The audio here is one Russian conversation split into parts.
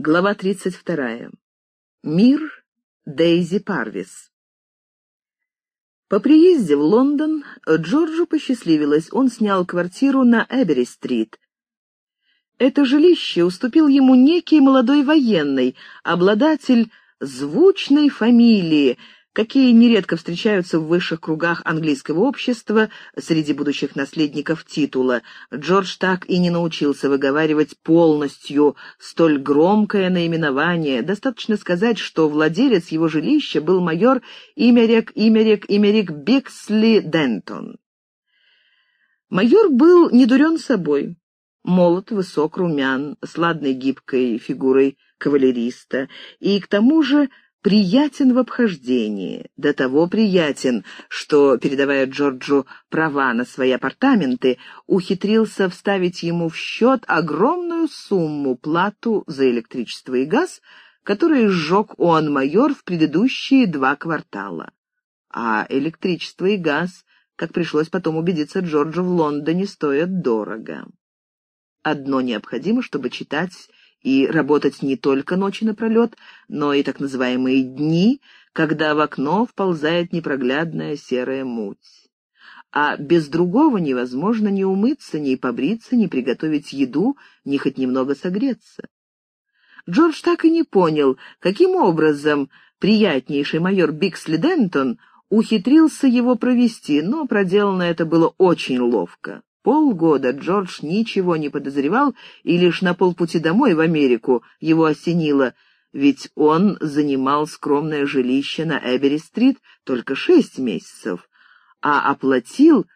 Глава 32. Мир Дейзи Парвис. По приезде в Лондон Джорджу посчастливилось, он снял квартиру на Эбери-стрит. Это жилище уступил ему некий молодой военный, обладатель звучной фамилии, какие нередко встречаются в высших кругах английского общества среди будущих наследников титула. Джордж так и не научился выговаривать полностью столь громкое наименование. Достаточно сказать, что владелец его жилища был майор Имерек Имерек Имерик Биксли Дентон. Майор был недурен собой. Молод, высок, румян, с ладной гибкой фигурой кавалериста, и к тому же приятен в обхождении, до того приятен, что, передавая Джорджу права на свои апартаменты, ухитрился вставить ему в счет огромную сумму плату за электричество и газ, которые сжег он майор в предыдущие два квартала. А электричество и газ, как пришлось потом убедиться Джорджу в Лондоне, стоят дорого. Одно необходимо, чтобы читать и работать не только ночи напролет, но и так называемые дни, когда в окно вползает непроглядная серая муть. А без другого невозможно ни умыться, ни побриться, ни приготовить еду, ни хоть немного согреться. Джордж так и не понял, каким образом приятнейший майор Биксли Дентон ухитрился его провести, но проделано это было очень ловко. Полгода Джордж ничего не подозревал, и лишь на полпути домой в Америку его осенило, ведь он занимал скромное жилище на Эбери-стрит только шесть месяцев, а оплатил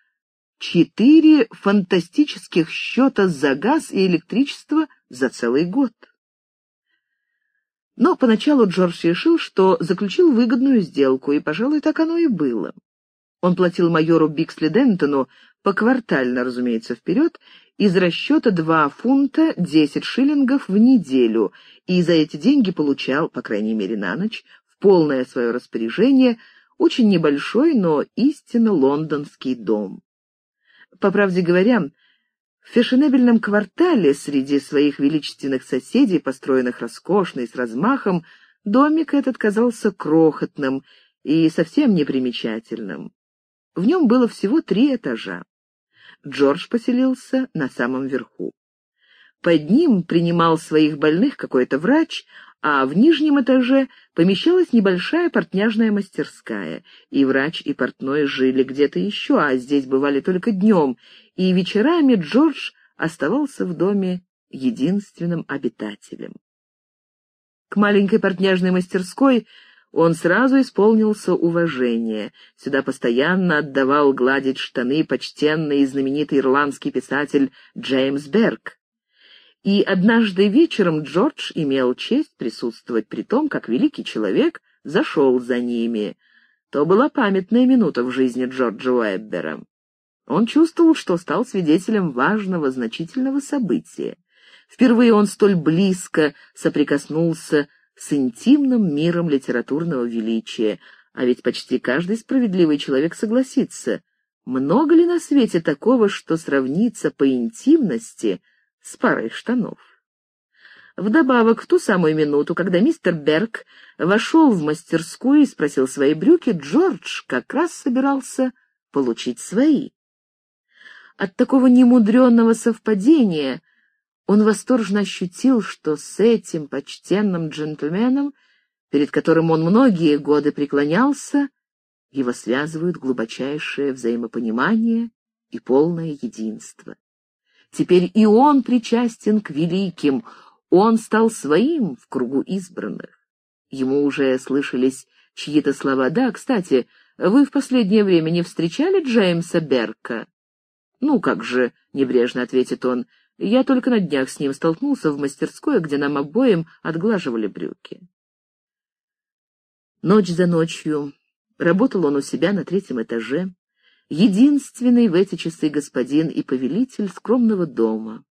четыре фантастических счета за газ и электричество за целый год. Но поначалу Джордж решил, что заключил выгодную сделку, и, пожалуй, так оно и было. Он платил майору Биксли Дентону поквартально, разумеется, вперед, из расчета 2 фунта 10 шиллингов в неделю, и за эти деньги получал, по крайней мере на ночь, в полное свое распоряжение очень небольшой, но истинно лондонский дом. По правде говоря, в фешенебельном квартале среди своих величественных соседей, построенных роскошно и с размахом, домик этот казался крохотным и совсем непримечательным. В нем было всего три этажа. Джордж поселился на самом верху. Под ним принимал своих больных какой-то врач, а в нижнем этаже помещалась небольшая портняжная мастерская, и врач и портной жили где-то еще, а здесь бывали только днем, и вечерами Джордж оставался в доме единственным обитателем. К маленькой портняжной мастерской он сразу исполнился уважения. Сюда постоянно отдавал гладить штаны почтенный и знаменитый ирландский писатель Джеймс Берг. И однажды вечером Джордж имел честь присутствовать при том, как великий человек зашел за ними. То была памятная минута в жизни Джорджа Уэббера. Он чувствовал, что стал свидетелем важного, значительного события. Впервые он столь близко соприкоснулся с интимным миром литературного величия, а ведь почти каждый справедливый человек согласится, много ли на свете такого, что сравнится по интимности с парой штанов? Вдобавок, в ту самую минуту, когда мистер Берг вошел в мастерскую и спросил свои брюки, Джордж как раз собирался получить свои. От такого немудренного совпадения он восторженно ощутил, что с этим почтенным джентльменом, перед которым он многие годы преклонялся, его связывают глубочайшее взаимопонимание и полное единство. Теперь и он причастен к великим, он стал своим в кругу избранных. Ему уже слышались чьи-то слова. «Да, кстати, вы в последнее время не встречали Джеймса Берка?» «Ну, как же», — небрежно ответит он, я только на днях с ним столкнулся в мастерской, где нам обоим отглаживали брюки. Ночь за ночью работал он у себя на третьем этаже, единственный в эти часы господин и повелитель скромного дома.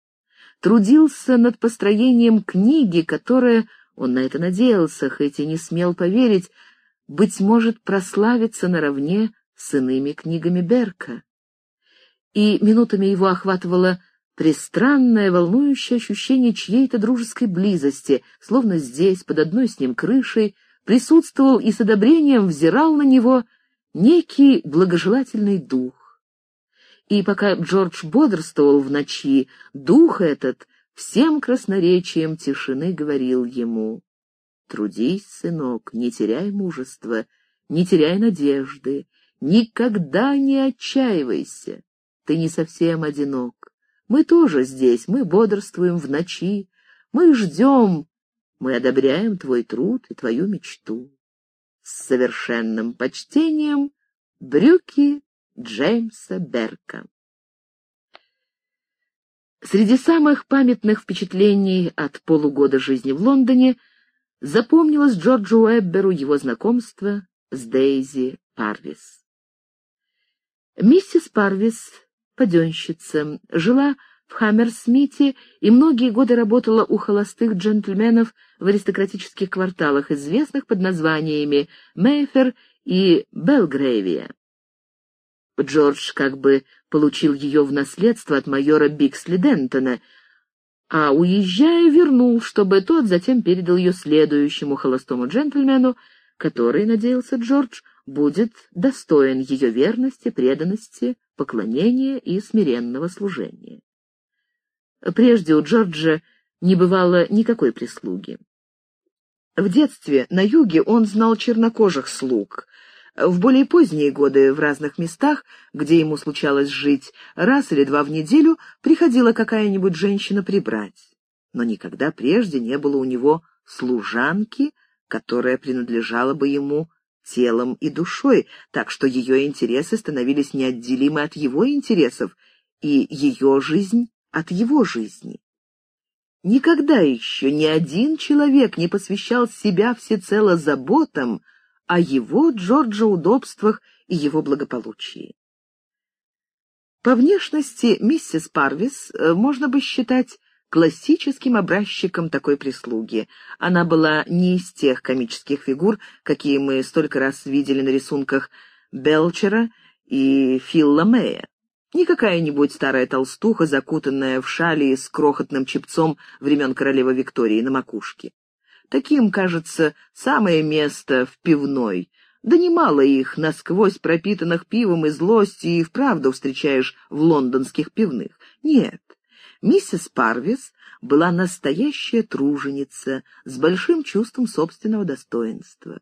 Трудился над построением книги, которая, он на это надеялся, хоть и не смел поверить, быть может, прославиться наравне с иными книгами Берка. И минутами его охватывало пристранное, волнующее ощущение чьей-то дружеской близости, словно здесь, под одной с ним крышей, присутствовал и с одобрением взирал на него некий благожелательный дух. И пока Джордж бодрствовал в ночи, дух этот всем красноречием тишины говорил ему «Трудись, сынок, не теряй мужества, не теряй надежды, никогда не отчаивайся, ты не совсем одинок. Мы тоже здесь, мы бодрствуем в ночи, мы ждем, мы одобряем твой труд и твою мечту. С совершенным почтением брюки Джеймса Берка. Среди самых памятных впечатлений от полугода жизни в Лондоне запомнилось Джорджу Уэбберу его знакомство с Дейзи Парвис. Миссис Парвис, паденщица, жила в Хаммерсмите и многие годы работала у холостых джентльменов в аристократических кварталах, известных под названиями Мейфер и Белгрейвия. Джордж как бы получил ее в наследство от майора Биксли Дентона, а, уезжая, вернул, чтобы тот затем передал ее следующему холостому джентльмену, который, надеялся Джордж, будет достоин ее верности, преданности, поклонения и смиренного служения. Прежде у Джорджа не бывало никакой прислуги. В детстве на юге он знал чернокожих слуг, в более поздние годы в разных местах, где ему случалось жить, раз или два в неделю приходила какая-нибудь женщина прибрать. Но никогда прежде не было у него служанки, которая принадлежала бы ему телом и душой, так что ее интересы становились неотделимы от его интересов, и ее жизнь от его жизни. Никогда еще ни один человек не посвящал себя всецело заботам, о его Джорджа удобствах и его благополучии. По внешности миссис Парвис э, можно бы считать классическим образчиком такой прислуги. Она была не из тех комических фигур, какие мы столько раз видели на рисунках Белчера и Филла Мэя. Не какая-нибудь старая толстуха, закутанная в шали с крохотным чепцом времен королевы Виктории на макушке. Таким, кажется, самое место в пивной. Да немало их, насквозь пропитанных пивом и злостью, и вправду встречаешь в лондонских пивных. Нет, миссис Парвис была настоящая труженица с большим чувством собственного достоинства.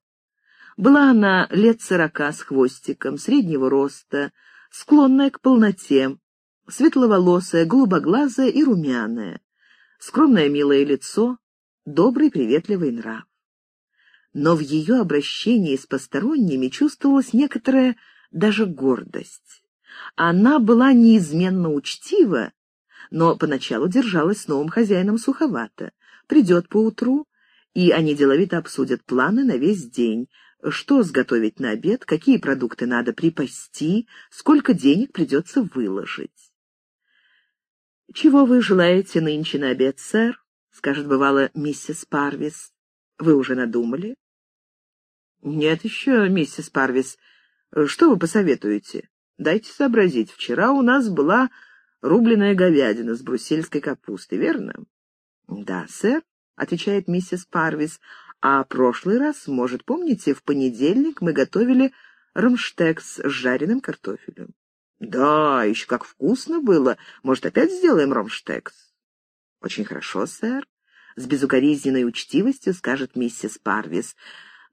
Была она лет сорока с хвостиком, среднего роста, склонная к полноте, светловолосая, голубоглазая и румяная. Скромное милое лицо, добрый приветливый нрав. Но в ее обращении с посторонними чувствовалась некоторая даже гордость. Она была неизменно учтива, но поначалу держалась с новым хозяином суховато. Придет поутру, и они деловито обсудят планы на весь день, что сготовить на обед, какие продукты надо припасти, сколько денег придется выложить. «Чего вы желаете нынче на обед, сэр?» скажет, бывало, миссис Парвис. Вы уже надумали? Нет еще, миссис Парвис. Что вы посоветуете? Дайте сообразить. Вчера у нас была рубленая говядина с брусельской капустой, верно? Да, сэр, отвечает миссис Парвис. А прошлый раз, может, помните, в понедельник мы готовили рамштекс с жареным картофелем. Да, еще как вкусно было. Может, опять сделаем ромштекс? «Очень хорошо, сэр», — с безукоризненной учтивостью скажет миссис Парвис,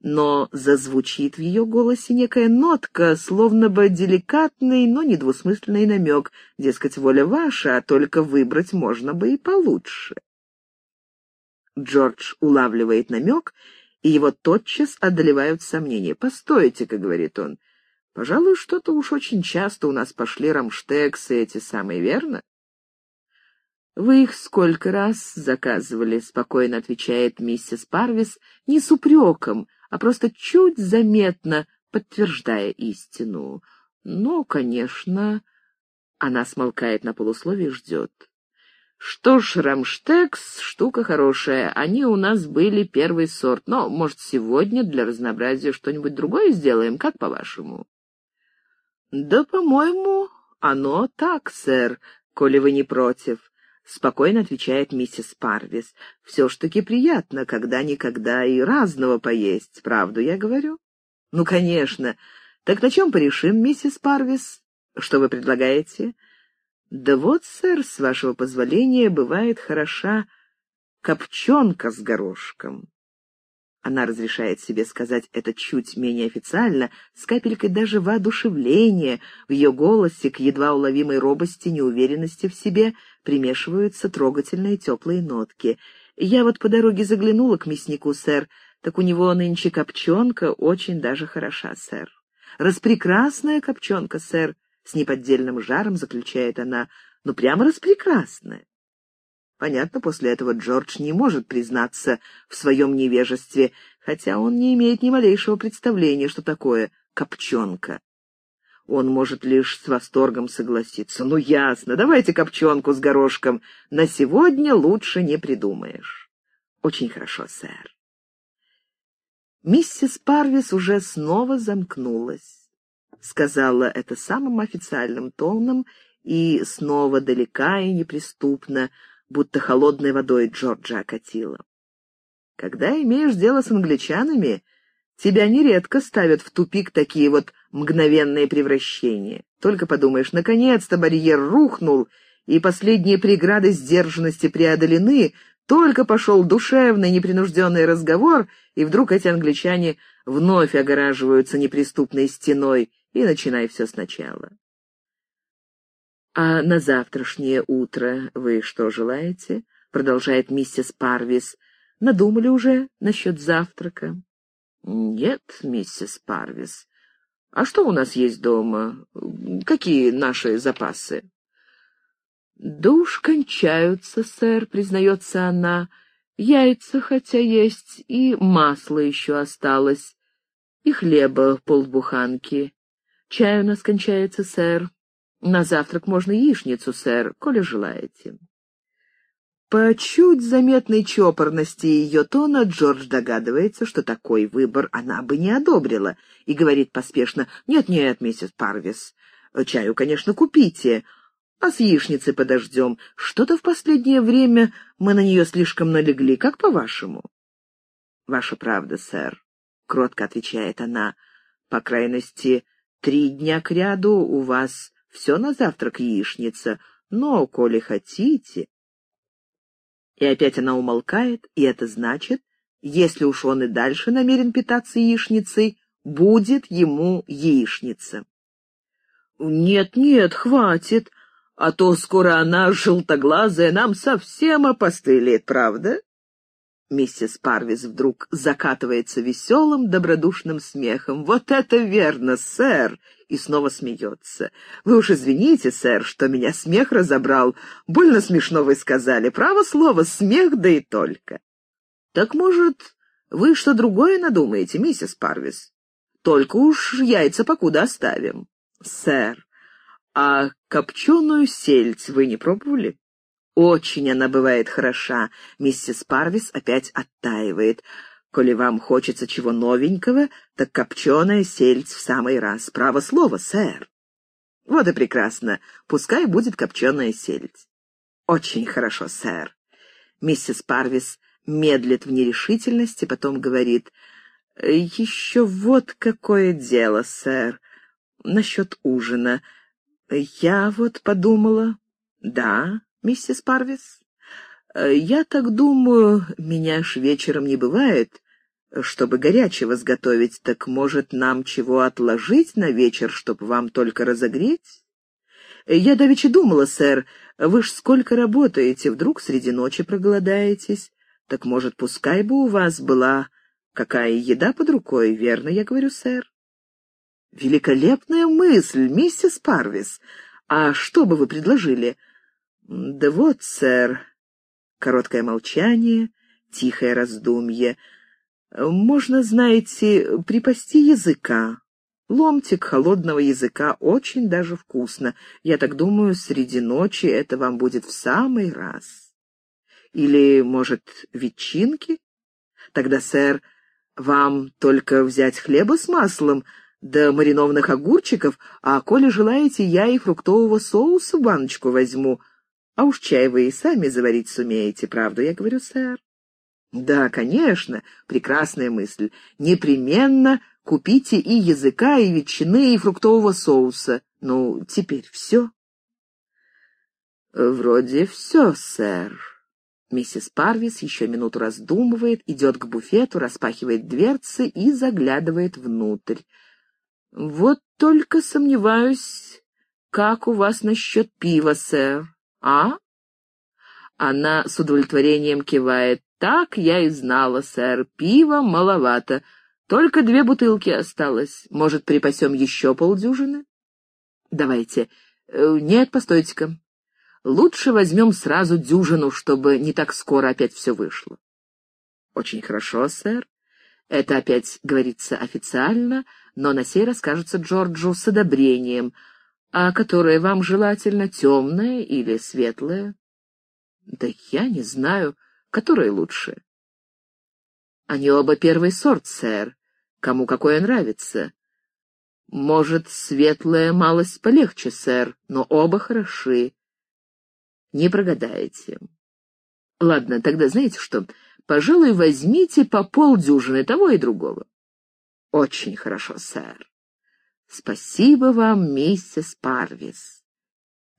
но зазвучит в ее голосе некая нотка, словно бы деликатный, но недвусмысленный намек, дескать, воля ваша, а только выбрать можно бы и получше. Джордж улавливает намек, и его тотчас одолевают сомнения. «Постойте-ка», — говорит он, — «пожалуй, что-то уж очень часто у нас пошли рамштексы эти самые, верно?» «Вы их сколько раз заказывали?» — спокойно отвечает миссис Парвис, не с упреком, а просто чуть заметно подтверждая истину. «Ну, конечно...» Она смолкает на полусловие и ждет. «Что ж, рамштекс — штука хорошая. Они у нас были первый сорт. Но, может, сегодня для разнообразия что-нибудь другое сделаем, как по-вашему?» «Да, по-моему, оно так, сэр», коли вы не против», — спокойно отвечает миссис Парвис. «Все ж таки приятно, когда-никогда и разного поесть, правду я говорю?» «Ну, конечно. Так на чем порешим, миссис Парвис? Что вы предлагаете?» «Да вот, сэр, с вашего позволения, бывает хороша копченка с горошком». Она разрешает себе сказать это чуть менее официально, с капелькой даже воодушевления. В ее голосе к едва уловимой робости, неуверенности в себе примешиваются трогательные теплые нотки. «Я вот по дороге заглянула к мяснику, сэр, так у него нынче копченка очень даже хороша, сэр». «Распрекрасная копченка, сэр», — с неподдельным жаром заключает она, — «ну прямо распрекрасная». Понятно, после этого Джордж не может признаться в своем невежестве, хотя он не имеет ни малейшего представления, что такое копченка. Он может лишь с восторгом согласиться. «Ну, ясно, давайте копченку с горошком. На сегодня лучше не придумаешь». «Очень хорошо, сэр». Миссис Парвис уже снова замкнулась. Сказала это самым официальным тоном и снова далека и неприступно, будто холодной водой Джорджа окатило. Когда имеешь дело с англичанами, тебя нередко ставят в тупик такие вот мгновенные превращения. Только подумаешь, наконец-то барьер рухнул, и последние преграды сдержанности преодолены, только пошел душевный, непринужденный разговор, и вдруг эти англичане вновь огораживаются неприступной стеной, и начинай все сначала. «А на завтрашнее утро вы что желаете?» — продолжает миссис Парвис. «Надумали уже насчет завтрака?» «Нет, миссис Парвис. А что у нас есть дома? Какие наши запасы?» «Да уж кончаются, сэр», — признается она. «Яйца хотя есть, и масло еще осталось, и хлеба полбуханки. Чай у нас кончается, сэр. На завтрак можно яичницу, сэр, коли желаете. По чуть заметной чопорности ее тона Джордж догадывается, что такой выбор она бы не одобрила, и говорит поспешно, «Нет-нет, миссис Парвис, чаю, конечно, купите, а с яичницей подождем. Что-то в последнее время мы на нее слишком налегли, как по-вашему?» «Ваша правда, сэр», — кротко отвечает она, — «по крайности, три дня кряду у вас все на завтрак яичница, но, коли хотите... И опять она умолкает, и это значит, если уж он и дальше намерен питаться яичницей, будет ему яичница. «Нет-нет, хватит, а то скоро она, желтоглазая, нам совсем опостылит, правда?» Миссис Парвис вдруг закатывается веселым, добродушным смехом. «Вот это верно, сэр!» И снова смеется. «Вы уж извините, сэр, что меня смех разобрал. Больно смешно вы сказали. Право слово, смех да и только». «Так, может, вы что другое надумаете, миссис Парвис? Только уж яйца покуда оставим». «Сэр, а копченую сельдь вы не пробовали?» Очень она бывает хороша. Миссис Парвис опять оттаивает. Коли вам хочется чего новенького, так копченая сельдь в самый раз. Право слово, сэр. Вот и прекрасно. Пускай будет копченая сельдь. Очень хорошо, сэр. Миссис Парвис медлит в нерешительности, потом говорит, «Еще вот какое дело, сэр, насчет ужина. Я вот подумала...» «Да, миссис Парвис? Э, я так думаю, меня ж вечером не бывает. Чтобы горячего сготовить, так может нам чего отложить на вечер, чтобы вам только разогреть? Я давеча думала, сэр, вы ж сколько работаете, вдруг среди ночи проголодаетесь. Так, может, пускай бы у вас была какая еда под рукой, верно, я говорю, сэр? Великолепная мысль, миссис Парвис. А что бы вы предложили? «Да вот, сэр...» Короткое молчание, тихое раздумье. «Можно, знаете, припасти языка. Ломтик холодного языка очень даже вкусно. Я так думаю, среди ночи это вам будет в самый раз. Или, может, ветчинки? Тогда, сэр, вам только взять хлеба с маслом, до маринованных огурчиков, а коли желаете, я и фруктового соуса баночку возьму. А уж чай вы и сами заварить сумеете, правда, я говорю, сэр? Да, конечно, прекрасная мысль. Непременно купите и языка, и ветчины, и фруктового соуса. Ну, теперь все? Вроде все, сэр. Миссис Парвис еще минуту раздумывает, идет к буфету, распахивает дверцы и заглядывает внутрь. «Вот только сомневаюсь, как у вас насчет пива, сэр, а?» Она с удовлетворением кивает. «Так я и знала, сэр, пива маловато. Только две бутылки осталось. Может, припасем еще полдюжины?» «Давайте. Э, нет, постойте-ка. Лучше возьмем сразу дюжину, чтобы не так скоро опять все вышло». «Очень хорошо, сэр. Это опять говорится официально, но на сей раз кажется Джорджу с одобрением. А которое вам желательно, темное или светлое? Да я не знаю, которое лучше. Они оба первый сорт, сэр. Кому какое нравится. Может, светлое малость полегче, сэр, но оба хороши. Не прогадаете. Ладно, тогда знаете что? Пожалуй, возьмите по полдюжины того и другого. Очень хорошо, сэр. Спасибо вам, миссис Парвис.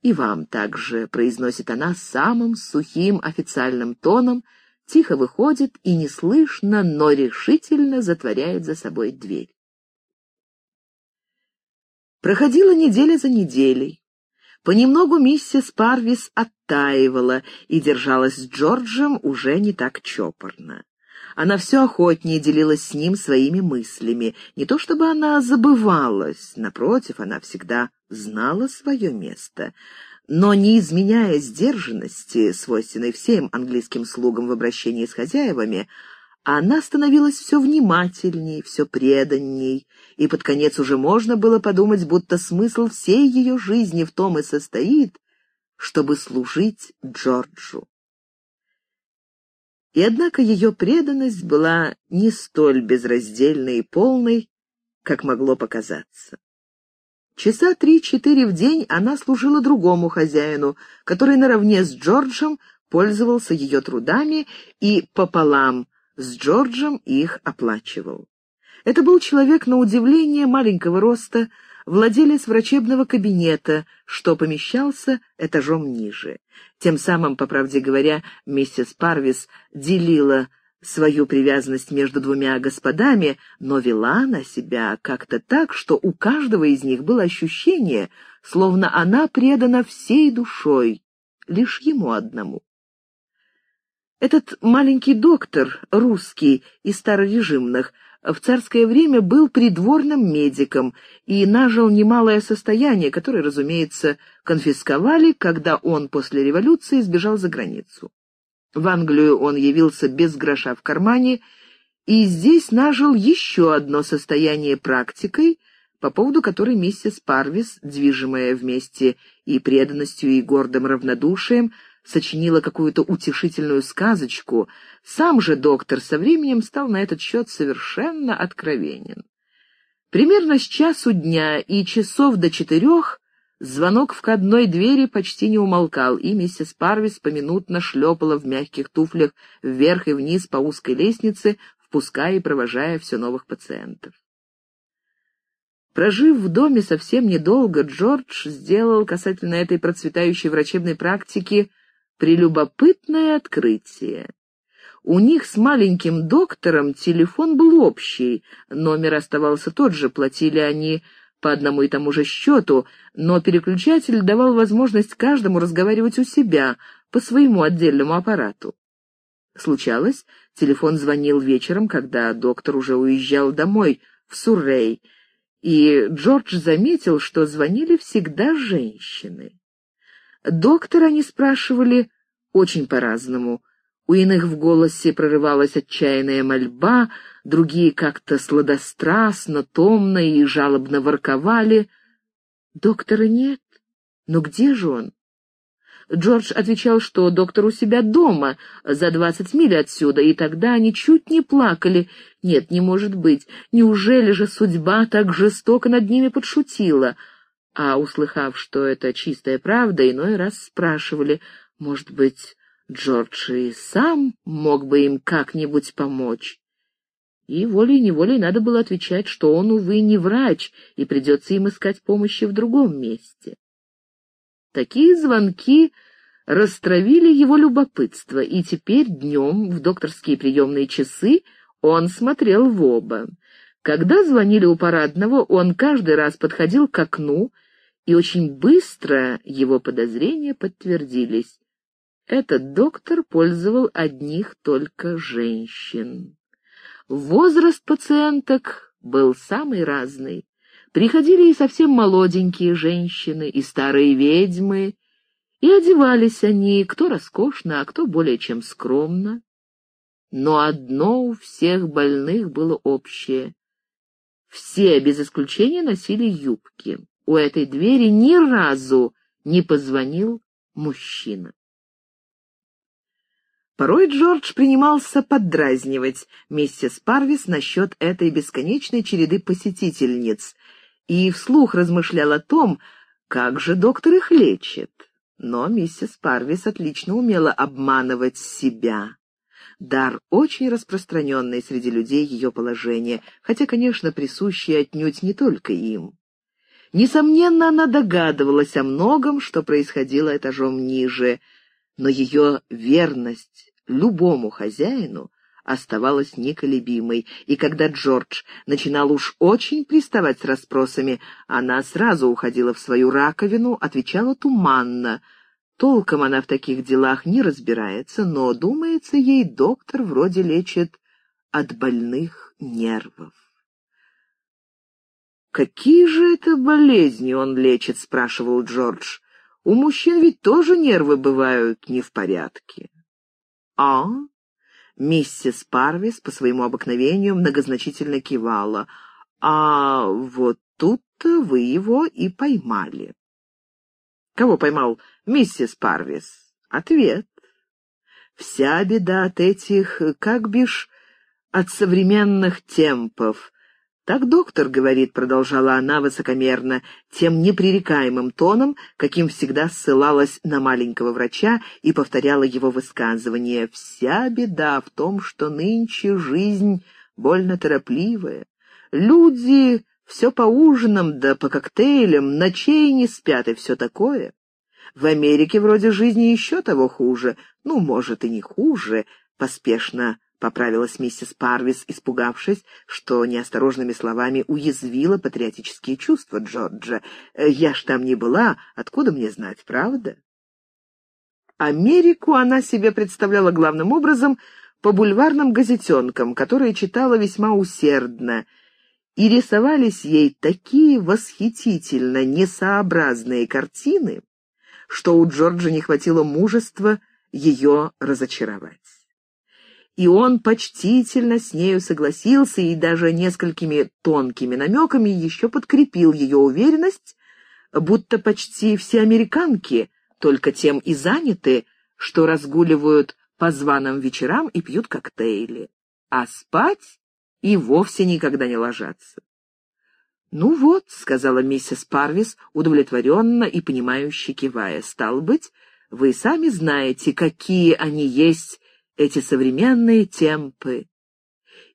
И вам также, произносит она самым сухим официальным тоном, тихо выходит и неслышно, но решительно затворяет за собой дверь. Проходила неделя за неделей. Понемногу миссис Парвис оттаивала и держалась с Джорджем уже не так чопорно. Она все охотнее делилась с ним своими мыслями. Не то чтобы она забывалась, напротив, она всегда знала свое место. Но не изменяя сдержанности, свойственной всем английским слугам в обращении с хозяевами, она становилась все внимательней, все преданней, и под конец уже можно было подумать, будто смысл всей ее жизни в том и состоит, чтобы служить Джорджу. И однако ее преданность была не столь безраздельной и полной, как могло показаться. Часа три-четыре в день она служила другому хозяину, который наравне с Джорджем пользовался ее трудами и пополам с Джорджем их оплачивал. Это был человек, на удивление, маленького роста, владелец врачебного кабинета, что помещался этажом ниже. Тем самым, по правде говоря, миссис Парвис делила свою привязанность между двумя господами, но вела она себя как-то так, что у каждого из них было ощущение, словно она предана всей душой, лишь ему одному. Этот маленький доктор, русский, из старорежимных, в царское время был придворным медиком и нажил немалое состояние, которое, разумеется, конфисковали, когда он после революции сбежал за границу. В Англию он явился без гроша в кармане и здесь нажил еще одно состояние практикой, по поводу которой миссис Парвис, движимая вместе и преданностью, и гордым равнодушием, сочинила какую-то утешительную сказочку, сам же доктор со временем стал на этот счет совершенно откровенен. Примерно с часу дня и часов до четырех звонок в входной двери почти не умолкал, и миссис Парвис поминутно шлепала в мягких туфлях вверх и вниз по узкой лестнице, впуская и провожая все новых пациентов. Прожив в доме совсем недолго, Джордж сделал касательно этой процветающей врачебной практики прелюбопытное открытие. У них с маленьким доктором телефон был общий, номер оставался тот же, платили они по одному и тому же счету, но переключатель давал возможность каждому разговаривать у себя, по своему отдельному аппарату. Случалось, телефон звонил вечером, когда доктор уже уезжал домой, в Суррей, и Джордж заметил, что звонили всегда женщины. Доктора они спрашивали очень по-разному. У иных в голосе прорывалась отчаянная мольба, другие как-то сладострастно, томно и жалобно ворковали. Доктора нет. Но где же он? Джордж отвечал, что доктор у себя дома, за двадцать миль отсюда, и тогда они чуть не плакали. Нет, не может быть. Неужели же судьба так жестоко над ними подшутила? А, услыхав, что это чистая правда, иной раз спрашивали, может быть, Джордж и сам мог бы им как-нибудь помочь. И волей-неволей надо было отвечать, что он, увы, не врач, и придется им искать помощи в другом месте. Такие звонки растравили его любопытство, и теперь днем в докторские приемные часы он смотрел в оба. Когда звонили у парадного, он каждый раз подходил к окну, и очень быстро его подозрения подтвердились. Этот доктор пользовал одних только женщин. Возраст пациенток был самый разный. Приходили и совсем молоденькие женщины, и старые ведьмы, и одевались они, кто роскошно, а кто более чем скромно. Но одно у всех больных было общее. Все, без исключения, носили юбки. У этой двери ни разу не позвонил мужчина. Порой Джордж принимался поддразнивать миссис Парвис насчет этой бесконечной череды посетительниц и вслух размышлял о том, как же доктор их лечит. Но миссис Парвис отлично умела обманывать себя. Дар очень распространенный среди людей ее положения, хотя, конечно, присущий отнюдь не только им. Несомненно, она догадывалась о многом, что происходило этажом ниже, но ее верность любому хозяину оставалась неколебимой, и когда Джордж начинал уж очень приставать с расспросами, она сразу уходила в свою раковину, отвечала туманно. Толком она в таких делах не разбирается, но, думается ей, доктор вроде лечит от больных нервов. «Какие же это болезни он лечит?» — спрашивал Джордж. «У мужчин ведь тоже нервы бывают не в порядке». «А?» Миссис Парвис по своему обыкновению многозначительно кивала. «А вот тут-то вы его и поймали». «Кого поймал миссис Парвис?» «Ответ. Вся беда от этих, как бишь, от современных темпов. «Так доктор говорит», — продолжала она высокомерно, тем непререкаемым тоном, каким всегда ссылалась на маленького врача и повторяла его высказывание. «Вся беда в том, что нынче жизнь больно торопливая. Люди все по ужинам да по коктейлям, ночей не спят и все такое. В Америке вроде жизни еще того хуже, ну, может, и не хуже», — поспешно — поправилась миссис Парвис, испугавшись, что неосторожными словами уязвила патриотические чувства Джорджа. «Э, «Я ж там не была, откуда мне знать, правда?» Америку она себе представляла главным образом по бульварным газетенкам, которые читала весьма усердно, и рисовались ей такие восхитительно несообразные картины, что у Джорджа не хватило мужества ее разочаровать и он почтительно с нею согласился и даже несколькими тонкими намеками еще подкрепил ее уверенность, будто почти все американки только тем и заняты, что разгуливают по званым вечерам и пьют коктейли, а спать и вовсе никогда не ложатся. «Ну вот», — сказала миссис Парвис, удовлетворенно и понимающе кивая, — «стал быть, вы сами знаете, какие они есть эти современные темпы.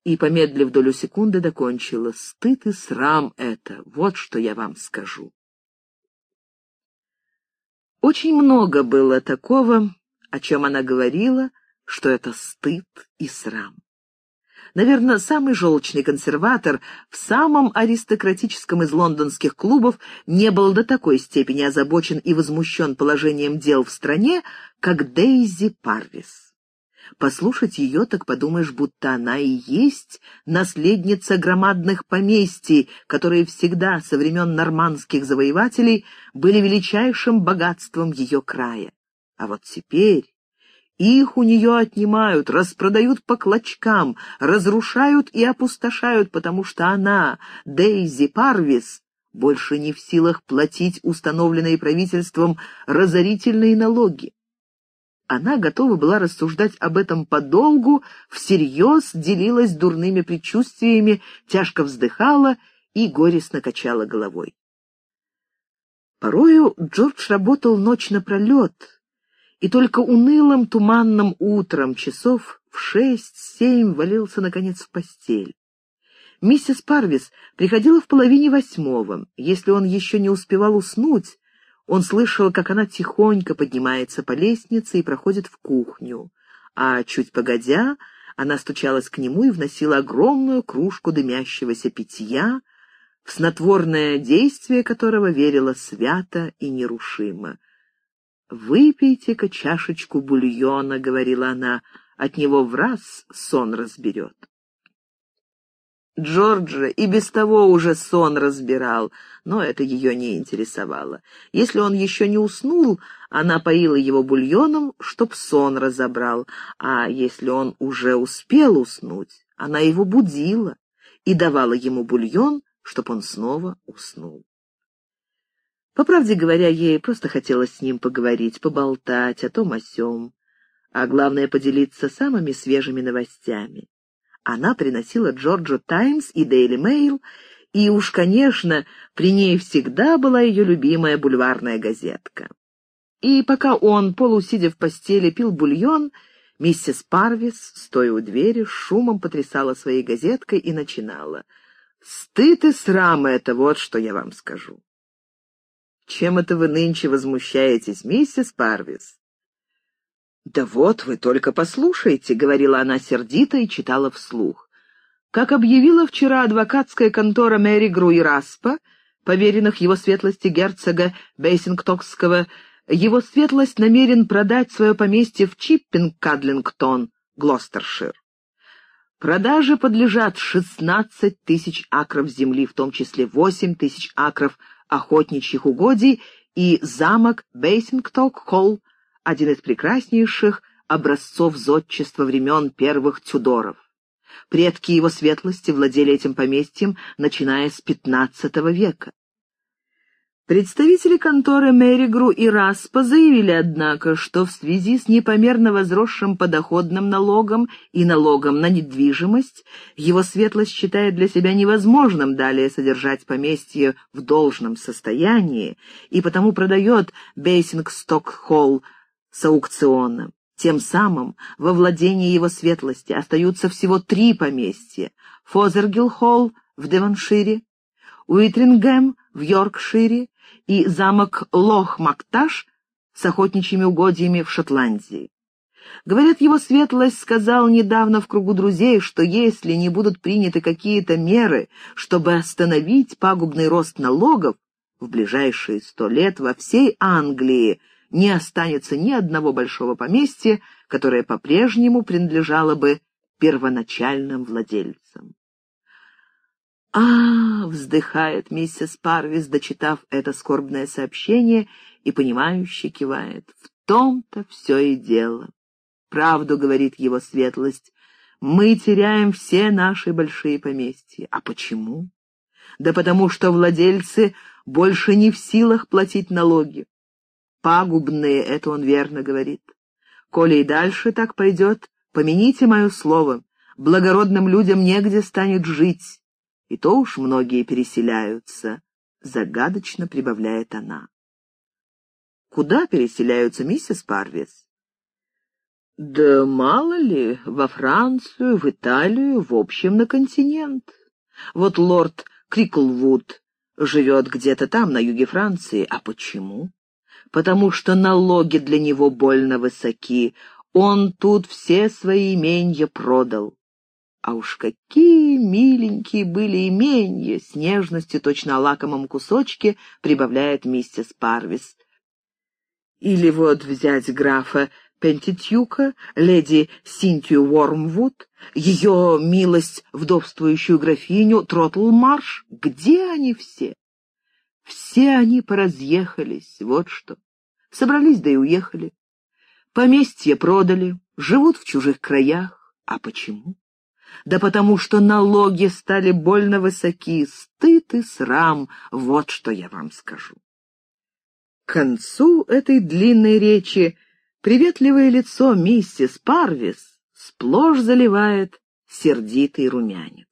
И, помедлив долю секунды, докончила. Стыд и срам это, вот что я вам скажу. Очень много было такого, о чем она говорила, что это стыд и срам. Наверное, самый желчный консерватор в самом аристократическом из лондонских клубов не был до такой степени озабочен и возмущен положением дел в стране, как Дейзи Парвис. Послушать ее, так подумаешь, будто она и есть наследница громадных поместий, которые всегда со времен нормандских завоевателей были величайшим богатством ее края. А вот теперь их у нее отнимают, распродают по клочкам, разрушают и опустошают, потому что она, Дейзи Парвис, больше не в силах платить установленные правительством разорительные налоги. Она готова была рассуждать об этом подолгу, всерьез делилась дурными предчувствиями, тяжко вздыхала и горестно качала головой. Порою Джордж работал ночь напролет, и только унылым туманным утром часов в шесть-семь валился, наконец, в постель. Миссис Парвис приходила в половине восьмого. Если он еще не успевал уснуть, он слышал, как она тихонько поднимается по лестнице и проходит в кухню, а чуть погодя, она стучалась к нему и вносила огромную кружку дымящегося питья, в снотворное действие которого верила свято и нерушимо. «Выпейте-ка чашечку бульона», — говорила она, — «от него в раз сон разберет». Джорджа и без того уже сон разбирал, но это ее не интересовало. Если он еще не уснул, она поила его бульоном, чтоб сон разобрал, а если он уже успел уснуть, она его будила и давала ему бульон, чтоб он снова уснул. По правде говоря, ей просто хотелось с ним поговорить, поболтать о том о сём, а главное — поделиться самыми свежими новостями. Она приносила Джорджу «Таймс» и «Дейли Мэйл», и уж, конечно, при ней всегда была ее любимая бульварная газетка. И пока он, полусидя в постели, пил бульон, миссис Парвис, стоя у двери, шумом потрясала своей газеткой и начинала. «Стыд и срам это, вот что я вам скажу». «Чем это вы нынче возмущаетесь, миссис Парвис?» «Да вот, вы только послушайте», — говорила она сердито и читала вслух. Как объявила вчера адвокатская контора Мэри Гру поверенных его светлости герцога Бейсингстокского, его светлость намерен продать свое поместье в Чиппинг-Кадлингтон, Глостершир. Продаже подлежат 16 тысяч акров земли, в том числе 8 тысяч акров охотничьих угодий и замок Бейсингсток-Холл один из прекраснейших образцов зодчества времен первых Тюдоров. Предки его светлости владели этим поместьем, начиная с XV века. Представители конторы Меригру и Распа заявили, однако, что в связи с непомерно возросшим подоходным налогом и налогом на недвижимость его светлость считает для себя невозможным далее содержать поместье в должном состоянии и потому продает Бейсингсток-Холл с аукциона. Тем самым во владении его светлости остаются всего три поместья — Фозергилл-Холл в Девоншире, Уитрингем в Йоркшире и замок Лох-Макташ с охотничьими угодьями в Шотландии. Говорят, его светлость сказал недавно в кругу друзей, что если не будут приняты какие-то меры, чтобы остановить пагубный рост налогов, в ближайшие сто лет во всей Англии не останется ни одного большого поместья, которое по-прежнему принадлежало бы первоначальным владельцам. «А, — вздыхает миссис Парвис, дочитав это скорбное сообщение, и, понимающе кивает, — в том-то все и дело. Правду, — говорит его светлость, — мы теряем все наши большие поместья. А почему? Да потому что владельцы больше не в силах платить налоги пагубные, это он верно говорит. Коли и дальше так пойдет, помяните мое слово, благородным людям негде станет жить, и то уж многие переселяются, — загадочно прибавляет она. Куда переселяются, миссис Парвис? Да мало ли, во Францию, в Италию, в общем, на континент. Вот лорд Криклвуд живет где-то там, на юге Франции. А почему? потому что налоги для него больно высоки. Он тут все свои именья продал. А уж какие миленькие были именья, с нежностью точно о лакомом кусочке прибавляет миссис Парвис. Или вот взять графа Пентитюка, леди Синтию Уормвуд, ее милость вдовствующую графиню Тротлмарш. Где они все? Все они поразъехались, вот что. Собрались, да и уехали. Поместье продали, живут в чужих краях. А почему? Да потому что налоги стали больно высоки, стыд и срам, вот что я вам скажу. К концу этой длинной речи приветливое лицо миссис Парвис сплошь заливает сердитый румянец.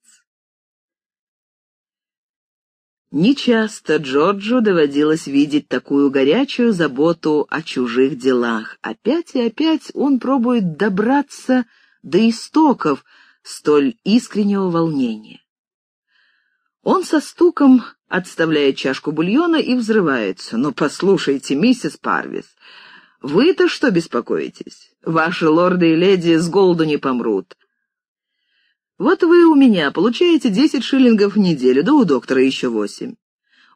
Нечасто Джорджу доводилось видеть такую горячую заботу о чужих делах. Опять и опять он пробует добраться до истоков столь искреннего волнения. Он со стуком отставляет чашку бульона и взрывается. «Ну, послушайте, миссис Парвис, вы-то что беспокоитесь? Ваши лорды и леди с голоду не помрут. Вот вы у меня получаете десять шиллингов в неделю, да у доктора еще восемь.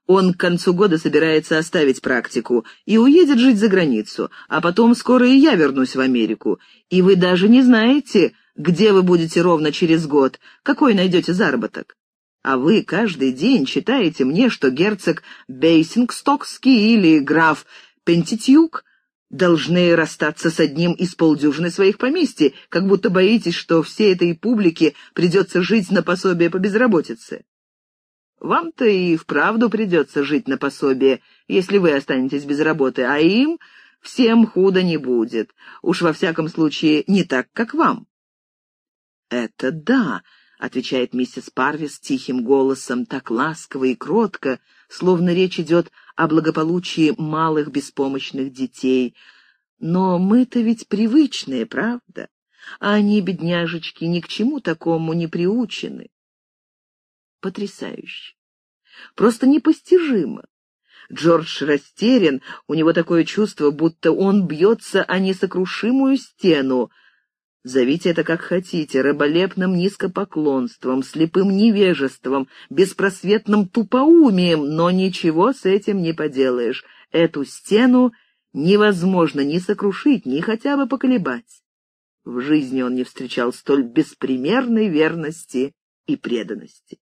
Он к концу года собирается оставить практику и уедет жить за границу, а потом скоро и я вернусь в Америку. И вы даже не знаете, где вы будете ровно через год, какой найдете заработок. А вы каждый день читаете мне, что герцог Бейсингстокский или граф Пентитюк должны расстаться с одним из полдюжины своих поместий, как будто боитесь, что всей этой публике придется жить на пособие по безработице. Вам-то и вправду придется жить на пособие, если вы останетесь без работы, а им всем худо не будет. Уж во всяком случае не так, как вам. «Это да», — отвечает миссис Парвис тихим голосом, так ласково и кротко, словно речь идет о благополучии малых беспомощных детей. Но мы-то ведь привычные, правда? А они, бедняжечки, ни к чему такому не приучены. Потрясающе. Просто непостижимо. Джордж растерян, у него такое чувство, будто он бьется о несокрушимую стену — Зовите это как хотите, раболепным низкопоклонством, слепым невежеством, беспросветным тупоумием, но ничего с этим не поделаешь. Эту стену невозможно ни сокрушить, ни хотя бы поколебать. В жизни он не встречал столь беспримерной верности и преданности.